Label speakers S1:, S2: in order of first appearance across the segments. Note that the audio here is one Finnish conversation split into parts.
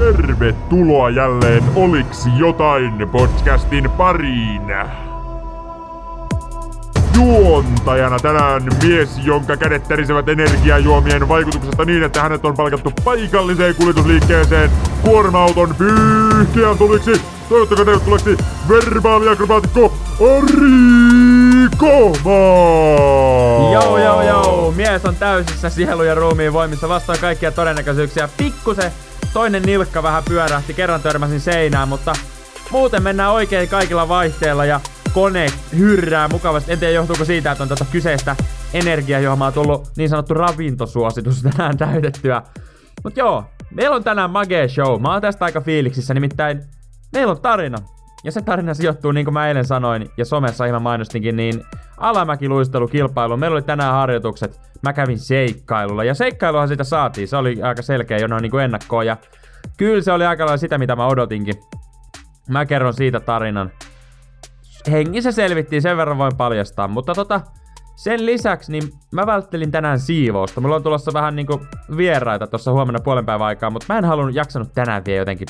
S1: Tervetuloa jälleen Oliksi jotain podcastin pariin. Juontajana tänään mies, jonka kädet tärisevät energiajuomien vaikutuksesta niin, että hänet on palkattu paikalliseen kuljetusliikkeeseen kuorma-auton pyyhkeän tuliksi. Toivottakaa tervetulleeksi verbaaliakrobaatikko Ari Kohma!
S2: Joo, joo, joo. Mies on täysissä sielu ja ruumiin voimissa vastaan kaikkia todennäköisyyksiä. Pikkusen toinen nilkka vähän pyörähti, kerran törmäsin seinään, mutta muuten mennään oikein kaikilla vaihteilla ja kone hyrrää mukavasti. En tiedä johtuuko siitä, että on tätä kyseistä energiajuomaa tullut niin sanottu ravintosuositus tänään täytettyä. Mut joo, meillä on tänään Mage Show. Mä oon tästä aika fiiliksissä, nimittäin meillä on tarina. Ja se tarina sijoittuu, niin kuin mä eilen sanoin, ja somessa ihan mainostinkin, niin alamäkiluistelukilpailu. Meillä oli tänään harjoitukset. Mä kävin seikkailulla. Ja seikkailuhan sitä saatiin. Se oli aika selkeä jo noin niin kuin ennakkoon. Ja kyllä se oli aika lailla sitä, mitä mä odotinkin. Mä kerron siitä tarinan. Hengissä selvittiin, sen verran voin paljastaa. Mutta tota, sen lisäksi niin mä välttelin tänään siivousta. Mulla on tulossa vähän niinku vieraita tuossa huomenna puolen päivän aikaa, mutta mä en halunnut jaksanut tänään vielä jotenkin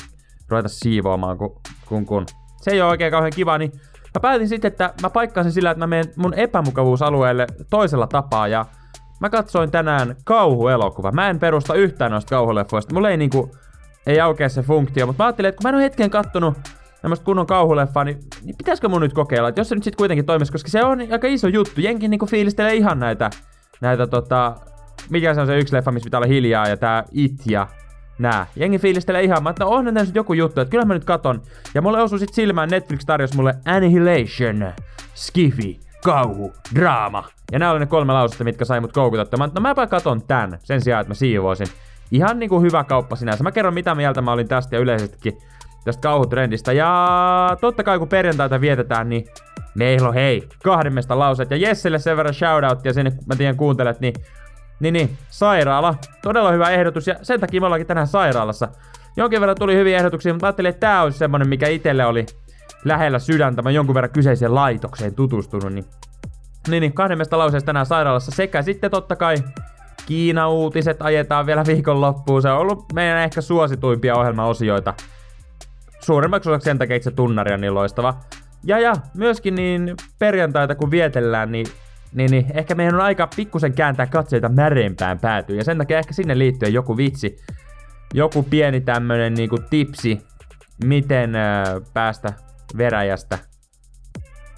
S2: ruveta siivoamaan, kun, kun, kun. Se ei ole oikein kauhean kiva, niin mä päätin sitten, että mä paikkasin sillä, että mä menen mun epämukavuusalueelle toisella tapaa ja mä katsoin tänään kauhuelokuva. Mä en perusta yhtään noista kauhuleffoista. Mulla ei niinku, ei aukea se funktio, mutta mä ajattelin, että kun mä en ole hetken kattonut tämmöistä kunnon kauhuleffaa, niin, niin pitäisikö mun nyt kokeilla, että jos se nyt sitten kuitenkin toimisi, koska se on aika iso juttu. Jenkin niinku fiilistelee ihan näitä, näitä tota, mikä se on se yksi leffa, missä pitää olla hiljaa ja tää It ja nää. Jengi fiilistelee ihan, mä että no onhan tässä joku juttu, että kyllä mä nyt katon. Ja mulle osui sit silmään, Netflix tarjosi mulle Annihilation, Skiffy, kauhu, draama. Ja nämä oli ne kolme lausetta, mitkä sai mut koukutetta. Mä, no mäpä katon tän, sen sijaan, että mä siivoisin. Ihan niinku hyvä kauppa sinänsä. Mä kerron mitä mieltä mä olin tästä ja yleisestikin tästä kauhutrendistä. Ja totta kai kun perjantaita vietetään, niin meillä on hei, kahdemmesta lauseet. Ja Jesselle sen verran shoutouttia sinne, mä tiedän kuuntelet, niin niin, niin, sairaala. Todella hyvä ehdotus ja sen takia me ollaankin tänään sairaalassa. Jonkin verran tuli hyviä ehdotuksia, mutta ajattelin, että tää olisi semmonen, mikä itelle oli lähellä sydäntä. Mä jonkun verran kyseiseen laitokseen tutustunut, niin... Niin, niin kahdemmesta lauseesta tänään sairaalassa sekä sitten totta kai Kiina-uutiset ajetaan vielä viikonloppuun. Se on ollut meidän ehkä suosituimpia ohjelmaosioita. Suurimmaksi osaksi sen takia, että se tunnari on niin loistava. Ja ja, myöskin niin perjantaita kun vietellään, niin niin, niin ehkä meidän on aika pikkusen kääntää katseita märempään päätyyn. Ja sen takia ehkä sinne liittyen joku vitsi, joku pieni tämmönen niinku tipsi, miten äh, päästä veräjästä.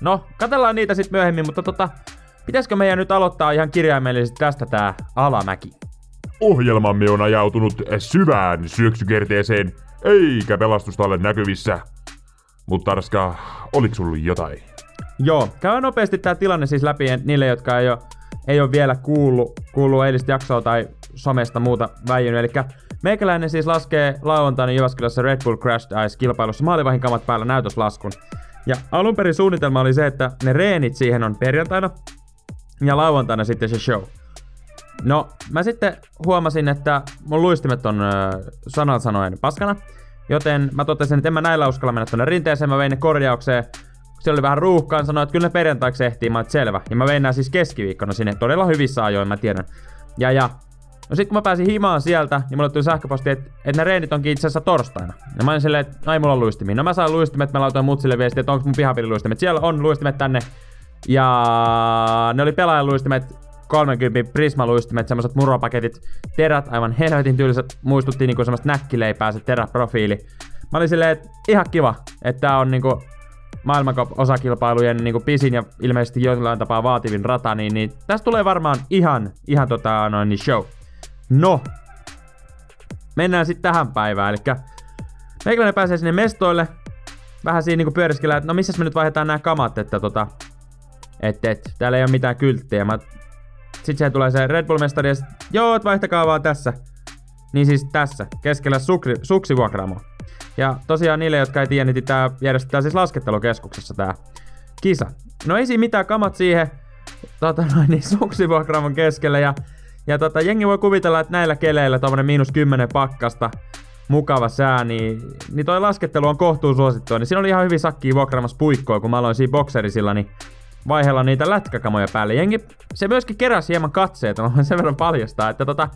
S2: No, katellaan niitä sitten myöhemmin, mutta tota, pitäisikö meidän nyt aloittaa ihan kirjaimellisesti tästä tää alamäki?
S1: Ohjelmamme on ajautunut syvään syöksykerteeseen, eikä pelastusta ole näkyvissä. Mutta Arska, oliko sulla jotain?
S2: Joo, käy nopeasti tämä tilanne siis läpi niille, jotka ei ole, ei ole vielä kuullut, kuullut eilistä jaksoa tai somesta muuta väijynyt. Eli meikäläinen siis laskee lauantaina Jyväskylässä Red Bull Crash Ice-kilpailussa maalivahin kamat päällä näytöslaskun. Ja alun perin suunnitelma oli se, että ne reenit siihen on perjantaina ja lauantaina sitten se show. No, mä sitten huomasin, että mun luistimet on äh, sanat sanoen paskana, joten mä totesin, että en mä näillä uskalla mennä tonne rinteeseen, mä vein ne korjaukseen siellä oli vähän ruuhkaa, sanoi, että kyllä perjantaiksi ehtii, mä selvä. Ja mä vein nää siis keskiviikkona sinne todella hyvissä ajoin, mä tiedän. Ja ja, No sit kun mä pääsin himaan sieltä, niin mulle tuli sähköposti, että, että ne reenit onkin itse asiassa torstaina. Ja mä olin silleen, että ai mulla on luistimia. No mä sain luistimet, mä laitoin mutsille viestiä, että onko mun pihapilliluistimet. Siellä on luistimet tänne. Ja ne oli pelaajan luistimet, 30 Prisma-luistimet, semmoset muropaketit, terät, aivan helvetin tyyliset, muistutti niinku semmoista näkkileipää se teräprofiili. Mä olin silleen, että ihan kiva, että tää on niinku maailmankop-osakilpailujen niin kuin pisin ja ilmeisesti jollain tapaa vaativin rata, niin, niin tästä tulee varmaan ihan, ihan tota, noin niin show. No, mennään sitten tähän päivään, eli meikäläinen pääsee sinne mestoille, vähän siinä niinku pyöriskellä, että no missä me nyt vaihdetaan nämä kamat, että tota, et, et, täällä ei ole mitään kylttejä. Mä, sit se tulee se Red Bull-mestari ja sit, joo, et vaihtakaa vaan tässä. Niin siis tässä, keskellä sukri, suksivuokraamoa. Ja tosiaan niille, jotka ei tiedä, niin tää järjestetään siis laskettelukeskuksessa tää kisa. No ei siinä mitään kamat siihen tota noin, niin suksivuokraamon keskelle ja, ja tota, jengi voi kuvitella, että näillä keleillä tommonen miinus 10 pakkasta mukava sää, niin, niin toi laskettelu on kohtuun suosittua. Niin siinä oli ihan hyvin sakkia vuokraamassa puikkoa, kun mä aloin siinä bokserisilla, niin vaihella niitä lätkäkamoja päälle. Jengi, se myöskin keräsi hieman katseita, mä sen verran paljastaa, että tota,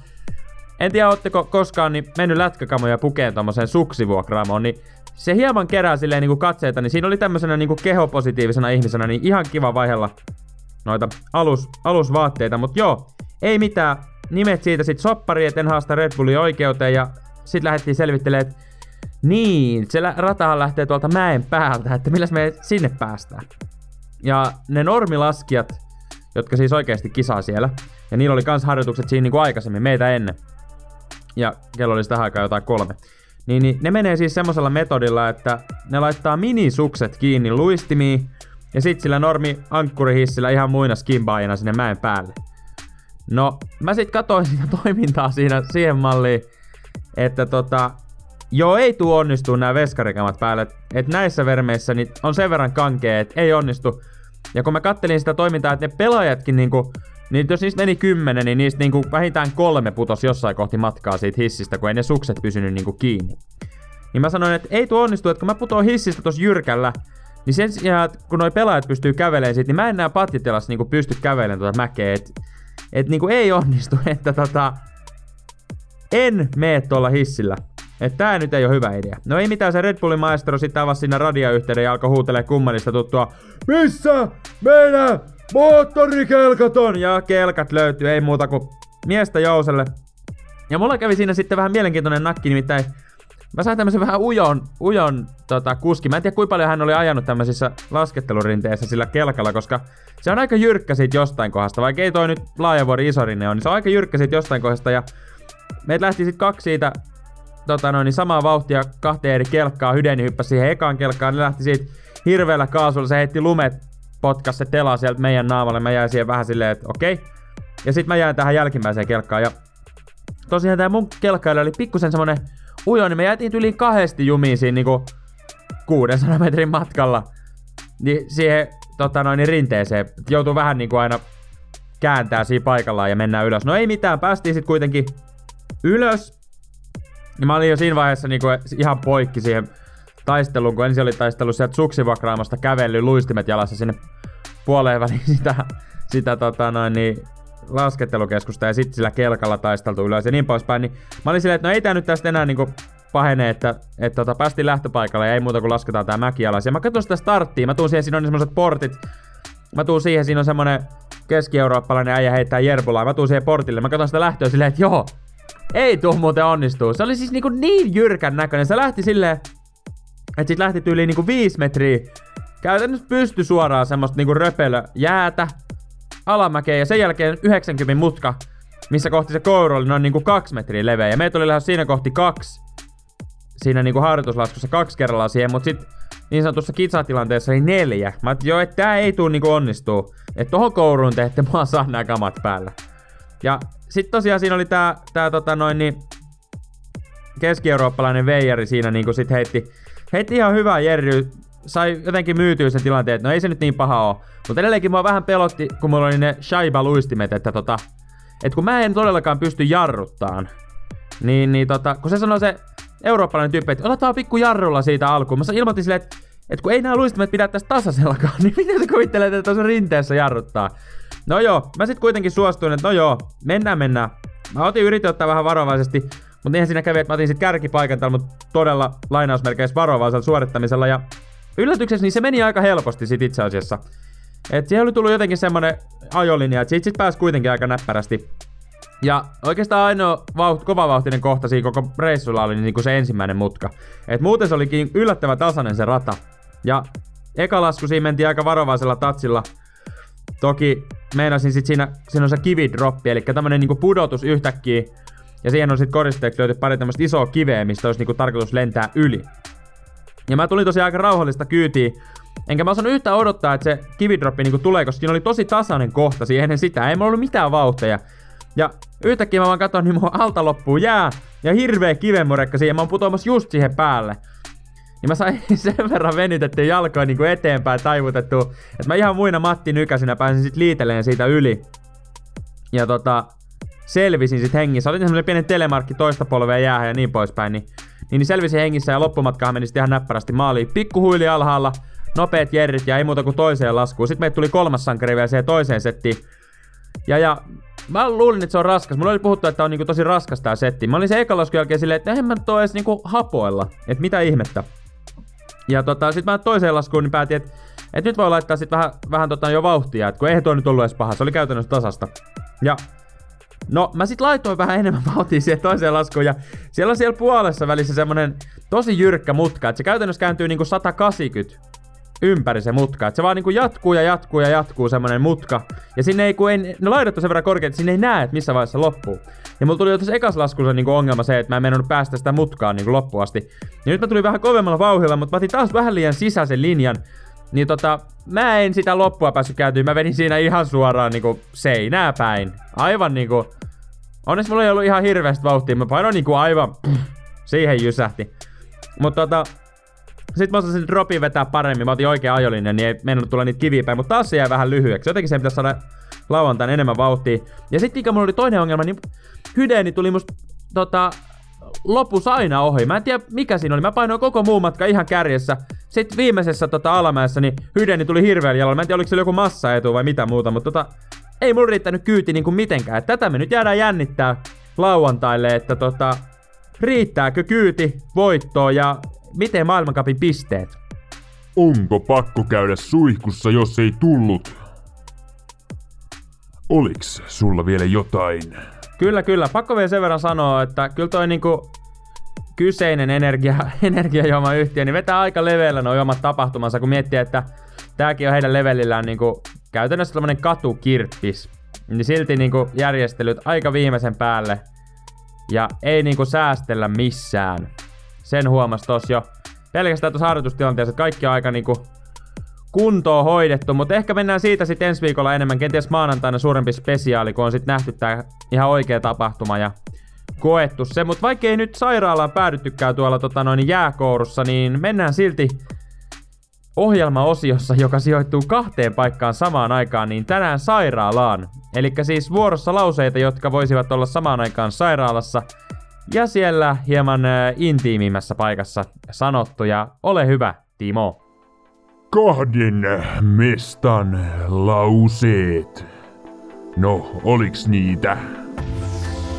S2: en tiedä, ootteko koskaan niin mennyt lätkäkamoja pukeen tommoseen suksivuokraamoon, niin se hieman kerää silleen niinku katseita, niin siinä oli tämmöisenä niinku kehopositiivisena ihmisenä niin ihan kiva vaihella noita alus, alusvaatteita, mutta joo, ei mitään. Nimet siitä sit soppari, et en haasta Red Bullin oikeuteen ja sit lähdettiin selvittelemään, että niin, se ratahan lähtee tuolta mäen päältä, että milläs me sinne päästään. Ja ne normilaskijat, jotka siis oikeasti kisaa siellä, ja niillä oli kans harjoitukset siinä niinku aikaisemmin, meitä ennen. Ja kello oli sitä aikaa jotain kolme. Niin, niin ne menee siis semmoisella metodilla, että ne laittaa minisukset kiinni luistimiin, ja sit sillä normi ankkurihissillä ihan muina skimbaajina sinne mäen päälle. No, mä sit katsoin sitä toimintaa siinä siihen malliin, että tota, joo ei tuu onnistuu nämä veskarikamat päälle. Että et näissä vermeissä niin on sen verran kankea, että ei onnistu. Ja kun mä kattelin sitä toimintaa, että ne pelaajatkin niinku, niin jos niistä meni kymmenen, niin niistä niinku vähintään kolme putos jossain kohti matkaa siitä hissistä, kun ei ne sukset pysynyt niinku kiinni. Niin mä sanoin, että ei tuo onnistu, että kun mä putoon hissistä tossa jyrkällä, niin sen sijaan, kun noi pelaajat pystyy kävelemään siitä, niin mä en enää pattitelassa niinku pysty kävelemään tuota mäkeä. Et, et niinku ei onnistu, että tota, en mene tuolla hissillä. Että tää nyt ei ole hyvä idea. No ei mitään, se Red Bullin maestro sitten avasi siinä radioyhteyden ja alkoi huutelee kummanista tuttua. Missä meidän moottorikelkat on? Ja kelkat löytyy, ei muuta kuin miestä jouselle. Ja mulla kävi siinä sitten vähän mielenkiintoinen nakki, nimittäin Mä sain tämmöisen vähän ujon, ujon tota, kuski. Mä en tiedä kuinka paljon hän oli ajanut tämmöisissä laskettelurinteissä sillä kelkalla, koska se on aika jyrkkä siitä jostain kohdasta. Vaikka ei toi nyt laajavuori isorinne on, niin se on aika jyrkkä siitä jostain kohdasta. Ja meitä lähti sitten kaksi siitä tota noin, niin samaa vauhtia kahteen eri kelkkaa. Hydeni hyppäsi siihen ekaan kelkkaan. Ne lähti siitä hirveällä kaasulla. Se heitti lumet, potkas se tela sieltä meidän naamalle. Mä jäin siihen vähän silleen, että okei. Ja sitten mä jäin tähän jälkimmäiseen kelkkaan. Ja tosiaan tää mun kelkkailla oli pikkusen semmonen ujo, niin me jäätiin yli kahdesti jumiin siinä niinku 600 metrin matkalla. Niin siihen tota noin, niin rinteeseen. Joutuu vähän niinku aina kääntää siinä paikallaan ja mennään ylös. No ei mitään, päästiin sitten kuitenkin ylös. Ja mä olin jo siinä vaiheessa niinku ihan poikki siihen taisteluun, kun ensin oli taistelu sieltä suksivakraamasta kävellyt luistimet jalassa sinne puoleen väliin sitä, sitä tota noin, niin laskettelukeskusta ja sitten sillä kelkalla taisteltu ylös ja niin poispäin, niin mä olin silleen, että no ei tää nyt tästä enää niinku pahene, että, että tota, päästiin lähtöpaikalle ja ei muuta kuin lasketaan tää mäki alas. Ja mä katson sitä starttia, mä tuun siihen, siinä on semmoset portit, mä tuun siihen, siinä on semmonen keski-eurooppalainen äijä heittää jerpulaa, mä tuun siihen portille, mä katson sitä lähtöä silleen, että joo, ei tuu muuten onnistuu. Se oli siis niinku niin jyrkän näköinen, se lähti silleen, että sit lähti yli niinku viisi metriä käytännössä pysty suoraan semmoista niinku röpelö jäätä, alamäkeen ja sen jälkeen 90 mutka, missä kohti se kouru oli noin niinku kaksi metriä leveä. Ja meitä oli lähes siinä kohti kaksi, siinä niinku harjoituslaskussa kaksi kerrallaan siihen, mutta sit niin sanotussa kitsatilanteessa oli neljä. Mä ajattelin, joo, että tää ei tuu niinku onnistuu. Että tohon kouruun te ette vaan saa nää kamat päällä. Ja sit tosiaan siinä oli tää, tää tota noin niin, keski-eurooppalainen veijari siinä niinku sit heitti, heitti ihan hyvää jerry, sai jotenkin myytyä sen tilanteen, että no ei se nyt niin paha oo. Mutta edelleenkin mua vähän pelotti, kun mulla oli ne Shaiba-luistimet, että tota, et kun mä en todellakaan pysty jarruttaan, niin, niin tota, kun se sanoi se eurooppalainen tyyppi, että otetaan pikku jarrulla siitä alkuun. Mä ilmoitin silleen, että, että kun ei nämä luistimet pidä tästä tasaisellakaan, niin miten sä kuvittelet, että tuossa rinteessä jarruttaa? No joo, mä sitten kuitenkin suostuin, että no joo, mennään mennään. Mä otin yritin ottaa vähän varovaisesti, mutta niinhän siinä kävi, että mä otin sit kärkipaikan täällä, mutta todella lainausmerkeissä varovaisella suorittamisella. Ja yllätyksessä niin se meni aika helposti sit itse asiassa. Et siihen oli tullut jotenkin semmonen ajolinja, että siitä sit pääsi kuitenkin aika näppärästi. Ja oikeastaan ainoa vauht, kovavauhtinen kohta siinä koko reissulla oli niinku se ensimmäinen mutka. Et muuten se olikin yllättävän tasainen se rata. Ja eka lasku siinä mentiin aika varovaisella tatsilla. Toki meinasin sit siinä, siinä on se kividroppi, eli tämmönen niinku pudotus yhtäkkiä. Ja siihen on sit koristeeksi löyty pari tämmöistä isoa kiveä, mistä olisi niinku tarkoitus lentää yli. Ja mä tulin tosiaan aika rauhallista kyytiin, Enkä mä osannut yhtään odottaa, että se kividroppi niinku tulee, koska siinä oli tosi tasainen kohta siihen ennen sitä. Ei mulla ollut mitään vauhteja. Ja yhtäkkiä mä vaan katson, niin mun alta loppuu jää ja hirveä kivenmurekka siihen. Mä oon putoamassa just siihen päälle. Niin mä sain sen verran venytettyä jalkoja niinku eteenpäin taivutettu, että mä ihan muina Matti Nykäsinä pääsin sit liiteleen siitä yli. Ja tota, selvisin sit hengissä. Olin semmonen pienen telemarkki toista polvea jäähän ja niin poispäin. Niin, niin, niin selvisin hengissä ja loppumatkaan meni sitten ihan näppärästi maaliin. Pikkuhuili alhaalla, nopeat jerrit ja ei muuta kuin toiseen laskuun. Sitten meitä tuli kolmas sankari vielä siihen toiseen settiin. Ja, ja mä luulin, että se on raskas. Mulla oli puhuttu, että on niinku tosi raskas tää setti. Mä olin se eka lasku jälkeen silleen, että eihän mä toi edes niinku hapoilla. Että mitä ihmettä. Ja tota, sit mä toiseen laskuun niin päätin, että, että nyt voi laittaa sit vähän, vähän tota jo vauhtia, että kun eihän toi nyt ollut edes paha, se oli käytännössä tasasta. Ja No, mä sit laitoin vähän enemmän vauhtia siihen toiseen laskuun ja siellä on siellä puolessa välissä semmonen tosi jyrkkä mutka, että se käytännössä kääntyy niinku 180 ympäri se mutka. Et se vaan niinku jatkuu ja jatkuu ja jatkuu semmonen mutka. Ja sinne ei, kun ei, ne laidat on sen verran korkeat, että sinne ei näe, että missä vaiheessa loppuu. Ja mulla tuli jo tässä ekas laskussa niinku ongelma se, että mä en mennyt päästä sitä mutkaa niinku loppuun asti. Ja nyt mä tulin vähän kovemmalla vauhilla, mutta mä otin taas vähän liian sisäisen linjan. Niin tota, mä en sitä loppua päässyt kääntyä. Mä venin siinä ihan suoraan niinku seinää päin. Aivan niinku... Onneksi mulla ei ollut ihan hirveästi vauhtia. Mä painoin niinku aivan... siihen jysähti. Mutta tota, sitten mä osasin dropin vetää paremmin, mä otin oikea ajolinja, niin ei mennyt tulla niitä kiviä päin, mutta taas se jäi vähän lyhyeksi. Jotenkin se pitäisi saada lauantain enemmän vauhtia. Ja sitten mikä mulla oli toinen ongelma, niin Hydeeni tuli musta tota, lopussa aina ohi. Mä en tiedä mikä siinä oli. Mä painoin koko muu matka ihan kärjessä. Sitten viimeisessä tota, alamäessä niin Hydeeni tuli hirveän jalalla. Mä en tiedä oliko se joku massaetu vai mitä muuta, mutta tota, ei mulla riittänyt kyyti niinku mitenkään. Et tätä me nyt jäädään jännittää lauantaille, että tota, riittääkö kyyti voittoon ja miten maailmankapin pisteet?
S1: Onko pakko käydä suihkussa, jos ei tullut? Oliks sulla vielä jotain?
S2: Kyllä, kyllä. Pakko vielä sen verran sanoa, että kyllä toi niinku kyseinen energia, energiajuoma yhtiö, niin vetää aika leveillä nuo omat tapahtumansa, kun miettii, että tääkin on heidän levelillään niinku käytännössä tämmönen katukirppis. Niin silti niinku järjestelyt aika viimeisen päälle. Ja ei niinku säästellä missään. Sen huomas tos jo pelkästään tuossa harjoitustilanteessa, että kaikki on aika niinku kuntoon hoidettu, mutta ehkä mennään siitä sitten ensi viikolla enemmän, kenties maanantaina suurempi spesiaali, kun on sitten nähty tää ihan oikea tapahtuma ja koettu se, mutta vaikka ei nyt sairaalaan päädyttykään tuolla tota noin jääkourussa, niin mennään silti ohjelmaosiossa, joka sijoittuu kahteen paikkaan samaan aikaan, niin tänään sairaalaan. Eli siis vuorossa lauseita, jotka voisivat olla samaan aikaan sairaalassa ja siellä hieman intiimimmässä paikassa sanottu. Ja ole hyvä, Timo.
S1: Kahden mestan lauseet. No, oliks niitä?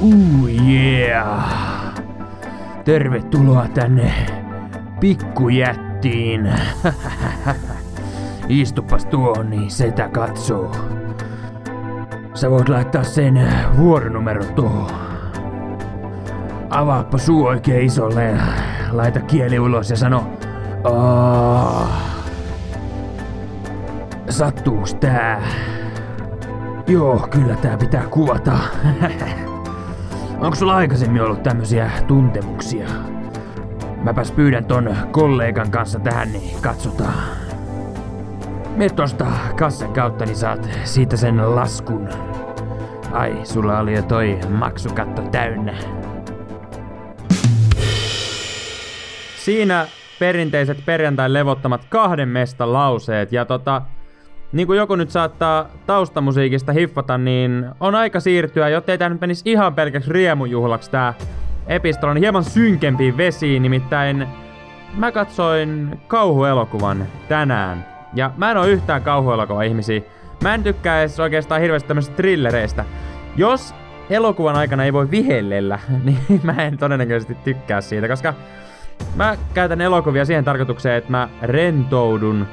S3: Uh, yeah. Tervetuloa tänne pikkujättiin. Istupas tuohon, niin setä katsoo. Sä voit laittaa sen vuoronumeron tuohon. Avaappa suu oikein isolle ja laita kieli ulos ja sano Oh. Sattuuks tää? Joo, kyllä tää pitää kuvata. Onko sulla aikaisemmin ollut tämmösiä tuntemuksia? Mäpäs pyydän ton kollegan kanssa tähän, niin katsotaan. Me tosta kassan kautta, niin saat siitä sen laskun. Ai, sulla oli jo toi maksukatto täynnä.
S2: Siinä perinteiset perjantai levottamat kahden mestan lauseet. Ja tota, niin kuin joku nyt saattaa taustamusiikista hiffata, niin on aika siirtyä, jotta ei tää nyt menisi ihan pelkäksi riemujuhlaksi tää epistola on hieman synkempiin vesiin, nimittäin mä katsoin kauhuelokuvan tänään. Ja mä en oo yhtään kauhuelokuva ihmisiä. Mä en tykkää edes oikeastaan hirveästi tämmöisistä thrillereistä. Jos elokuvan aikana ei voi vihellellä, niin mä en todennäköisesti tykkää siitä, koska mä käytän elokuvia siihen tarkoitukseen, että mä rentoudun,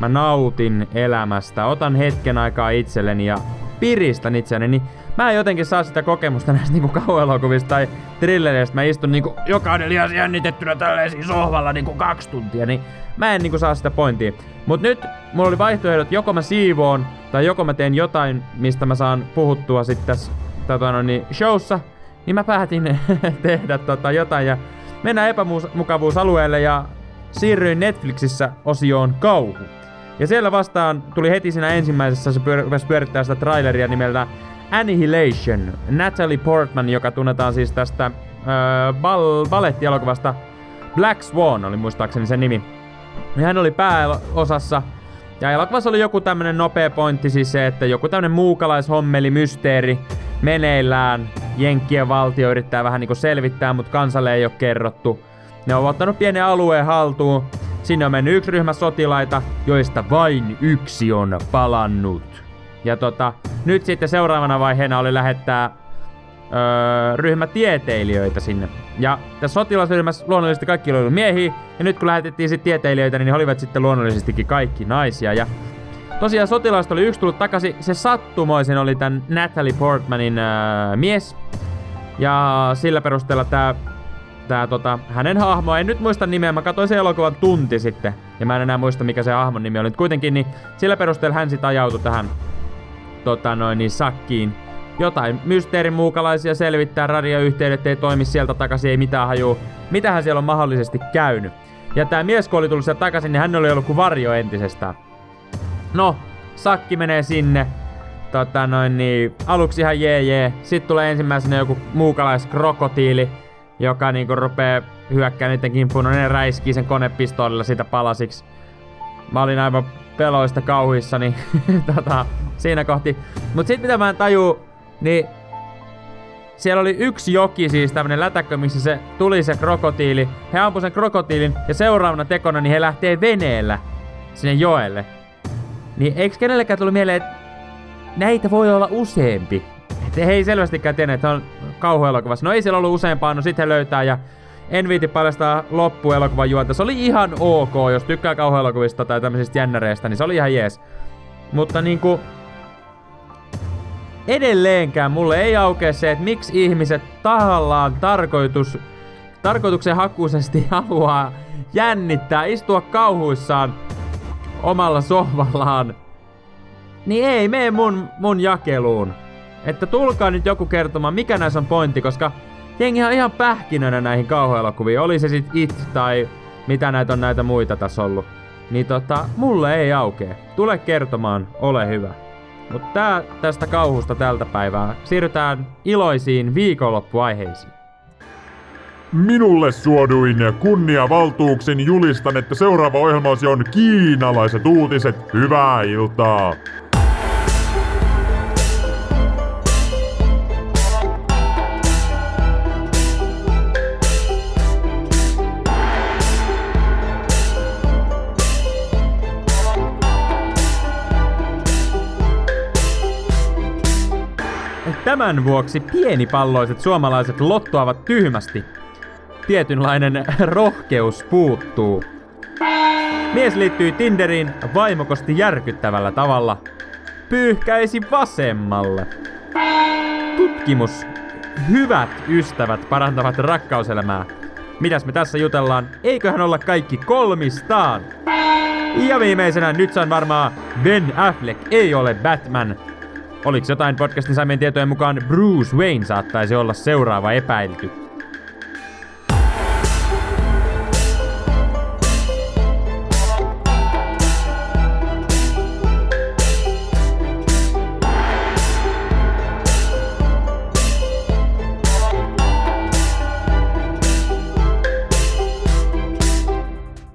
S2: mä nautin elämästä, otan hetken aikaa itselleni ja piristän itseäni, niin mä en jotenkin saa sitä kokemusta näistä niinku kauhuelokuvista tai thrillereistä. Mä istun niinku jokainen liian jännitettynä tälleen siinä sohvalla niinku kaksi tuntia, niin mä en niinku saa sitä pointtia. Mut nyt mulla oli vaihtoehdot, joko mä siivoon tai joko mä teen jotain, mistä mä saan puhuttua sitten tässä tota, no niin, showssa, niin mä päätin tehdä tota jotain ja mennään epämukavuusalueelle ja siirryin Netflixissä osioon kauhu. Ja siellä vastaan tuli heti siinä ensimmäisessä, se pyör- pyörittää sitä traileria nimeltä Annihilation. Natalie Portman, joka tunnetaan siis tästä öö, bal- balettielokuvasta Black Swan oli muistaakseni sen nimi. Ja hän oli pääosassa. Ja elokuvassa oli joku tämmönen nopea pointti, siis se, että joku tämmönen muukalaishommeli, mysteeri meneillään. Jenkkien valtio yrittää vähän niinku selvittää, mutta kansalle ei ole kerrottu. Ne on ottanut pienen alueen haltuun. Sinne on mennyt yksi ryhmä sotilaita, joista vain yksi on palannut. Ja tota, nyt sitten seuraavana vaiheena oli lähettää öö, ryhmä tieteilijöitä sinne. Ja tässä sotilasryhmässä luonnollisesti kaikki oli miehiä, ja nyt kun lähetettiin sitten tieteilijöitä, niin he olivat sitten luonnollisestikin kaikki naisia. Ja tosiaan sotilaista oli yksi tullut takaisin, se sattumoisin oli tämän Natalie Portmanin öö, mies. Ja sillä perusteella tämä tää, tota, hänen hahmo, en nyt muista nimeä, mä katsoin sen elokuvan tunti sitten, ja mä en enää muista mikä se hahmon nimi oli. kuitenkin, niin sillä perusteella hän sitten ajautui tähän tota noin, niin sakkiin. Jotain mysteerimuukalaisia selvittää, radioyhteydet ei toimi sieltä takaisin, ei mitään hajuu. Mitähän siellä on mahdollisesti käynyt. Ja tää mies kun oli tullut sieltä takaisin, niin hän oli ollut kuin varjo entisestään. No, sakki menee sinne. Tota noin niin, aluksi ihan jee jee. Sitten tulee ensimmäisenä joku muukalaiskrokotiili, joka niinku rupee hyökkää niiden kimppuun. No ne räiskii sen konepistoolilla sitä palasiksi. Mä olin aivan peloista kauhuissani tota, siinä kohti. Mut sit mitä mä en taju, niin siellä oli yksi joki, siis tämmönen lätäkkö, missä se tuli se krokotiili. He ampui sen krokotiilin ja seuraavana tekona niin he lähtee veneellä sinne joelle. Niin eikö kenellekään tullut mieleen, että näitä voi olla useampi? Että he ei selvästikään tiennyt, että on kauhuelokuvassa. No ei siellä ollut useampaa, no sitten he löytää ja en viiti paljastaa loppuelokuvan juonta. Se oli ihan ok, jos tykkää kauhuelokuvista tai tämmöisistä jännäreistä, niin se oli ihan jees. Mutta niinku, edelleenkään mulle ei aukea se, että miksi ihmiset tahallaan tarkoitus, tarkoituksen hakuisesti haluaa jännittää, istua kauhuissaan omalla sohvallaan. Niin ei mene mun, mun jakeluun. Että tulkaa nyt joku kertomaan, mikä näissä on pointti, koska jengi on ihan pähkinönä näihin kauhuelokuviin. Oli se sit It tai mitä näitä on näitä muita tässä ollut. Niin tota, mulle ei aukee. Tule kertomaan, ole hyvä. Mutta tää tästä kauhusta tältä päivää. Siirrytään iloisiin viikonloppuaiheisiin.
S1: Minulle suoduin kunniavaltuuksin julistan, että seuraava ohjelmaosi on kiinalaiset uutiset. Hyvää iltaa!
S2: Tämän vuoksi pienipalloiset suomalaiset lottoavat tyhmästi. Tietynlainen rohkeus puuttuu. Mies liittyi Tinderiin vaimokosti järkyttävällä tavalla. Pyyhkäisi vasemmalle. Tutkimus. Hyvät ystävät parantavat rakkauselämää. Mitäs me tässä jutellaan? Eiköhän olla kaikki kolmistaan? Ja viimeisenä nyt on varmaa Ben Affleck ei ole Batman. Oliko jotain podcastin saamien tietojen mukaan Bruce Wayne saattaisi olla seuraava epäilty?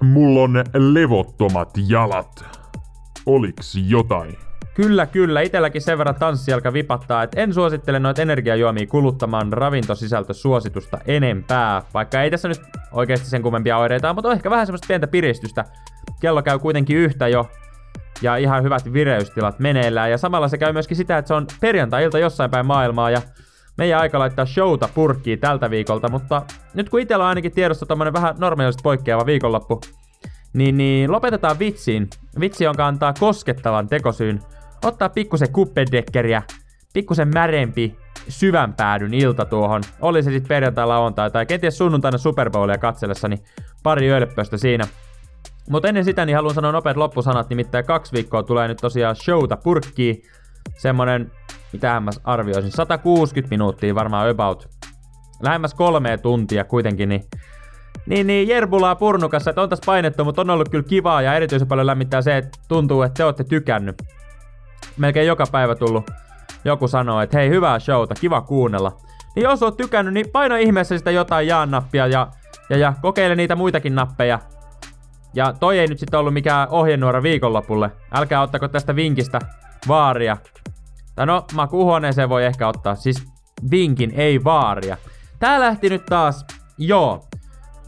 S1: Mulla on levottomat jalat. Oliks jotain?
S2: Kyllä, kyllä. Itelläkin sen verran tanssijalka vipattaa, että en suosittele noita energiajuomia kuluttamaan ravintosisältösuositusta enempää. Vaikka ei tässä nyt oikeasti sen kummempia oireita mutta on ehkä vähän semmoista pientä piristystä. Kello käy kuitenkin yhtä jo, ja ihan hyvät vireystilat meneillään. Ja samalla se käy myöskin sitä, että se on perjantai-ilta jossain päin maailmaa, ja meidän aika laittaa showta purkkiin tältä viikolta, mutta nyt kun itsellä on ainakin tiedossa tommonen vähän normaalista poikkeava viikonloppu, niin, niin lopetetaan vitsiin. Vitsi, jonka antaa koskettavan tekosyyn ottaa pikkusen kuppedekkeriä, pikkusen märempi syvän päädyn ilta tuohon. Oli se sitten perjantai, lauantai tai kenties sunnuntaina Super Bowlia katsellessa, niin pari ölppöstä siinä. Mutta ennen sitä niin haluan sanoa nopeat loppusanat, nimittäin kaksi viikkoa tulee nyt tosiaan showta purkkiin. Semmonen, mitä mä arvioisin, 160 minuuttia varmaan about. Lähemmäs kolme tuntia kuitenkin, niin niin, niin Jerbulaa purnukassa, että on tässä painettu, mutta on ollut kyllä kivaa ja erityisen paljon lämmittää se, että tuntuu, että te olette tykännyt melkein joka päivä tullut joku sanoo, että hei hyvää showta, kiva kuunnella. Niin jos oot tykännyt, niin paina ihmeessä sitä jotain jaan-nappia ja, ja, ja kokeile niitä muitakin nappeja. Ja toi ei nyt sitten ollut mikään ohjenuora viikonlopulle. Älkää ottako tästä vinkistä vaaria. Tai no, makuuhuoneeseen voi ehkä ottaa. Siis vinkin, ei vaaria. Tää lähti nyt taas, joo.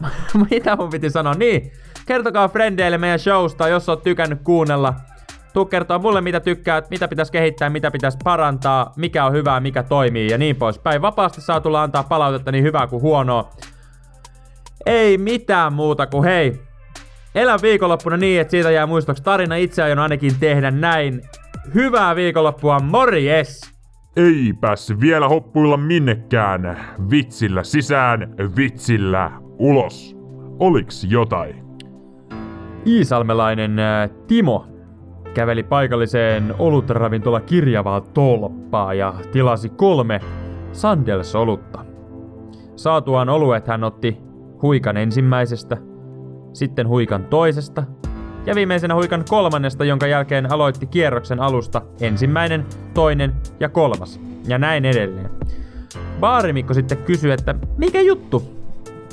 S2: Mitä mun piti sanoa? Niin, kertokaa frendeille meidän showsta, jos oot tykännyt kuunnella tuu kertoa mulle mitä tykkäät, mitä pitäisi kehittää, mitä pitäisi parantaa, mikä on hyvää, mikä toimii ja niin poispäin. Vapaasti saa tulla antaa palautetta niin hyvää kuin huonoa. Ei mitään muuta kuin hei, elä viikonloppuna niin, että siitä jää muistoksi tarina. Itse aion ainakin tehdä näin. Hyvää viikonloppua, morjes!
S1: Eipäs vielä hoppuilla minnekään. Vitsillä sisään, vitsillä ulos. Oliks jotain?
S2: Iisalmelainen ää, Timo käveli paikalliseen olutravintola kirjavaa tolppaa ja tilasi kolme Sandels-olutta. Saatuaan oluet hän otti huikan ensimmäisestä, sitten huikan toisesta ja viimeisenä huikan kolmannesta, jonka jälkeen aloitti kierroksen alusta ensimmäinen, toinen ja kolmas. Ja näin edelleen. Baarimikko sitten kysyi, että mikä juttu?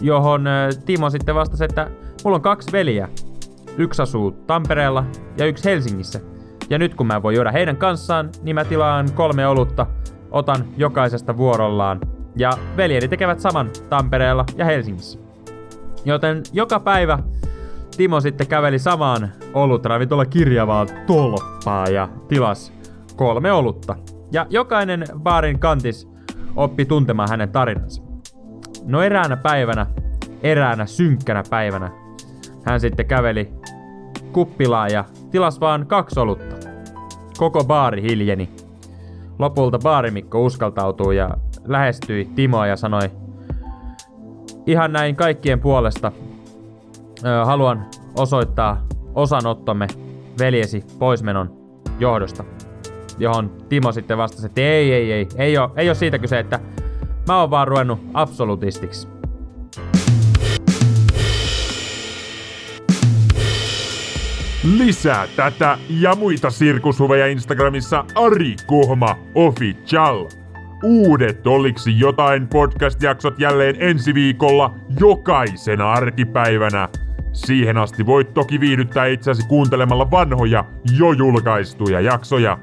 S2: Johon ö, Timo sitten vastasi, että mulla on kaksi veliä. Yksi asuu Tampereella ja yksi Helsingissä. Ja nyt kun mä voin juoda heidän kanssaan, niin mä tilaan kolme olutta, otan jokaisesta vuorollaan. Ja veljeni tekevät saman Tampereella ja Helsingissä. Joten joka päivä Timo sitten käveli samaan olutravintola kirjavaan tolppaa ja tilas kolme olutta. Ja jokainen baarin kantis oppi tuntemaan hänen tarinansa. No eräänä päivänä, eräänä synkkänä päivänä, hän sitten käveli kuppilaan ja tilas vaan kaksi olutta. Koko baari hiljeni. Lopulta baarimikko uskaltautui ja lähestyi Timoa ja sanoi, ihan näin kaikkien puolesta ö, haluan osoittaa osanottomme veljesi poismenon johdosta. Johon Timo sitten vastasi, että ei, ei, ei, ei ole, ei ole siitä kyse, että mä oon vaan ruvennut absolutistiksi.
S1: Lisää tätä ja muita sirkushuveja Instagramissa Ari Kohma Official. Uudet Oliksi jotain podcast-jaksot jälleen ensi viikolla jokaisena arkipäivänä. Siihen asti voit toki viihdyttää itseäsi kuuntelemalla vanhoja jo julkaistuja jaksoja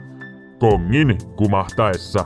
S1: kongin kumahtaessa.